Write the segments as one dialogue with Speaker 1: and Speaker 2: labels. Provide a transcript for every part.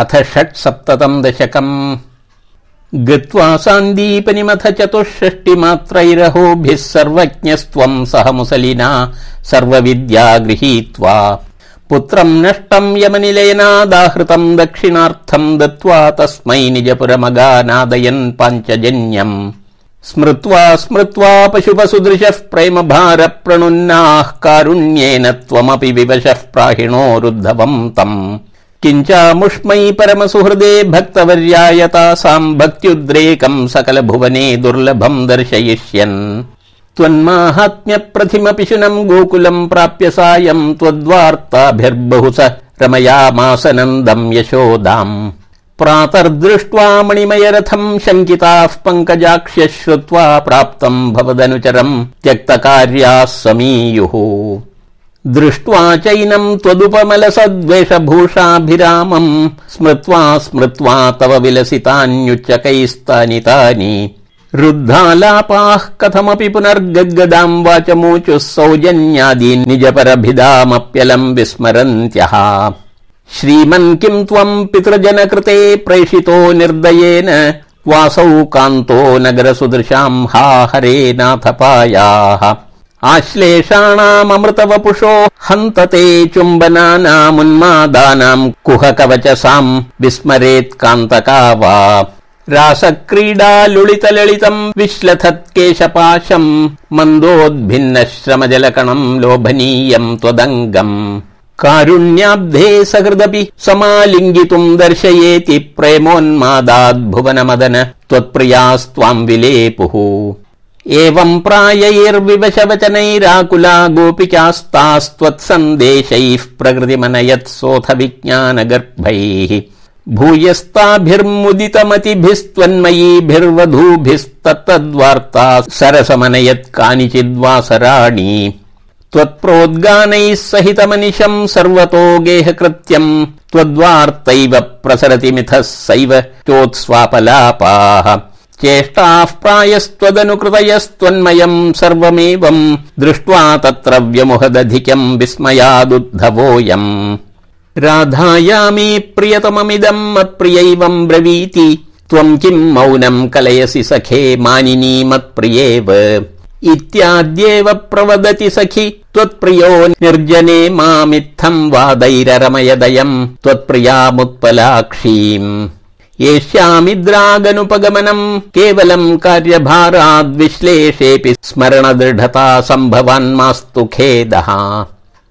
Speaker 1: अथ षट्सप्ततम् दशकम्। गत्वा सान्दीपनिमथ चतुष्षष्टिमात्रैरहोभिः सर्वज्ञस्त्वम् सह मुसलिना सर्वविद्या गृहीत्वा। पुत्रम् नष्टम् यमनिलयनादाहृतम् दक्षिणार्थम् दत्त्वा तस्मै निजपुरमगानादयन् पाञ्चजन्यम्। स्मृत्वा स्मृत्वा पशुपसुदृशः प्रेम भार प्रणुन्नाः कारुण्येन त्वमपि विवशः प्राहिणोरुद्धवम् तम् किञ्चामुष्मै परम सुहृदे भक्तवर्यायतासाम् भक्त्युद्रेकम् सकल भुवने दुर्लभम् दर्शयिष्यन् त्वन्माहात्म्य शुनम् गोकुलम् प्राप्य सायम् त्वद्वार्ताभिर्बहु स रमयामासनन्दम् यशोदाम्। प्रातर्दृष्ट्वा मणिमय रथम् शङ्किताः पङ्कजाक्ष्य श्रुत्वा प्राप्तम् भवदनुचरम् त्यक्तकार्याः समीयुः दृष्ट्वा चैनम् त्वदुपमलसद्वेषभूषाभिरामम् स्मृत्वा स्मृत्वा तव विलसितान्युच्चकैस्तानि तानि रुद्धालापाः कथमपि पुनर्गद्गदाम् वाचमूचुः सौजन्यादीन् निजपरभिदामप्यलम् विस्मरन्त्यः। श्रीमन् किम् त्वम् पितृजनकृते प्रेषितो निर्दयेन वासौ कान्तो नगरसुदृशाम् हा हरे नाथपायाः आश्लेषाणाममृतवपुषो हन्तते चुम्बनानामुन्मादानाम् कुहकवचसाम् विस्मरेत् कान्तका वा रासक्रीडा लुलित ललितम् विश्लथत् केशपाशम् मन्दोद्भिन्न श्रमजलकणम् लोभनीयम् त्वदङ्गम्। कारुण्याब्धे सकृदपि समालिङ्गितुम् दर्शयेति प्रेमोन्मादाद् भुवन मदन त्वत्प्रियास्त्वाम् विलेपुः एवम् प्रायैर्विवशवचनैराकुला गोपिकास्तास्त्वत्सन्देशैः प्रकृतिमनयत् सोऽथ विज्ञानगर्भैः भूयस्ताभिर्मुदितमतिभिस्त्वन्मयीभिर्वधूभिस्तत्तद्वार्ता सरसमनयत् कानिचिद्वासराणि। त्वत्प्रोद्गानैः सहितमनिशम् सर्वतो गेहकृत्यम् त्वद्वार्तैव प्रसरति मिथः सैव चोत्स्वापलापाः चेष्टाः प्रायस्त्वदनुकृतयस्त्वन्मयम् सर्वमेवम् दृष्ट्वा तत्र व्यमुहदधिकम् विस्मयादुद्धवोऽयम्। राधायामी प्रियतममिदम् मत्प्रियैवम् ब्रवीति त्वम् किम् मौनम् कलयसि सखे मानिनी मत्प्रियेव। इत्याद्येव प्रवदति सखि त्वत्प्रियो निर्जने मामित्थम् वादैररमयदयम् त्वत्प्रियामुत्पलाक्षीम् एष्यामिद्रागनुपगमनम् केवलम् कार्यभाराद्विश्लेषेऽपि स्मरण दृढता सम्भवान्मास्तु खेदः।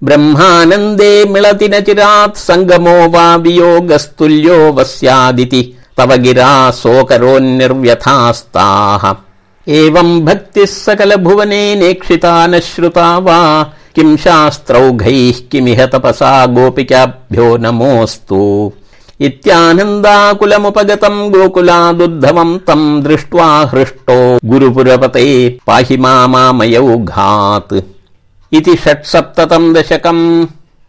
Speaker 1: ब्रह्मानन्दे मिलति न चिरात् सङ्गमो वा वियोगस्तुल्यो वस्यादिति तव गिरा सोकरोन्निर्व्यथास्ताः एवम् भक्तिः सकल भुवने नेक्षिता न श्रुता वा किम् शास्त्रौघैः किमिह तपसा गोपिकाभ्यो नमोऽस्तु इत्यानन्दाकुलमुपगतम् गोकुलादुद्धवम् तम् दृष्ट्वा हृष्टो गुरुपुरपते पाहि मामामयौघात् इति षट्सप्ततम् दशकम्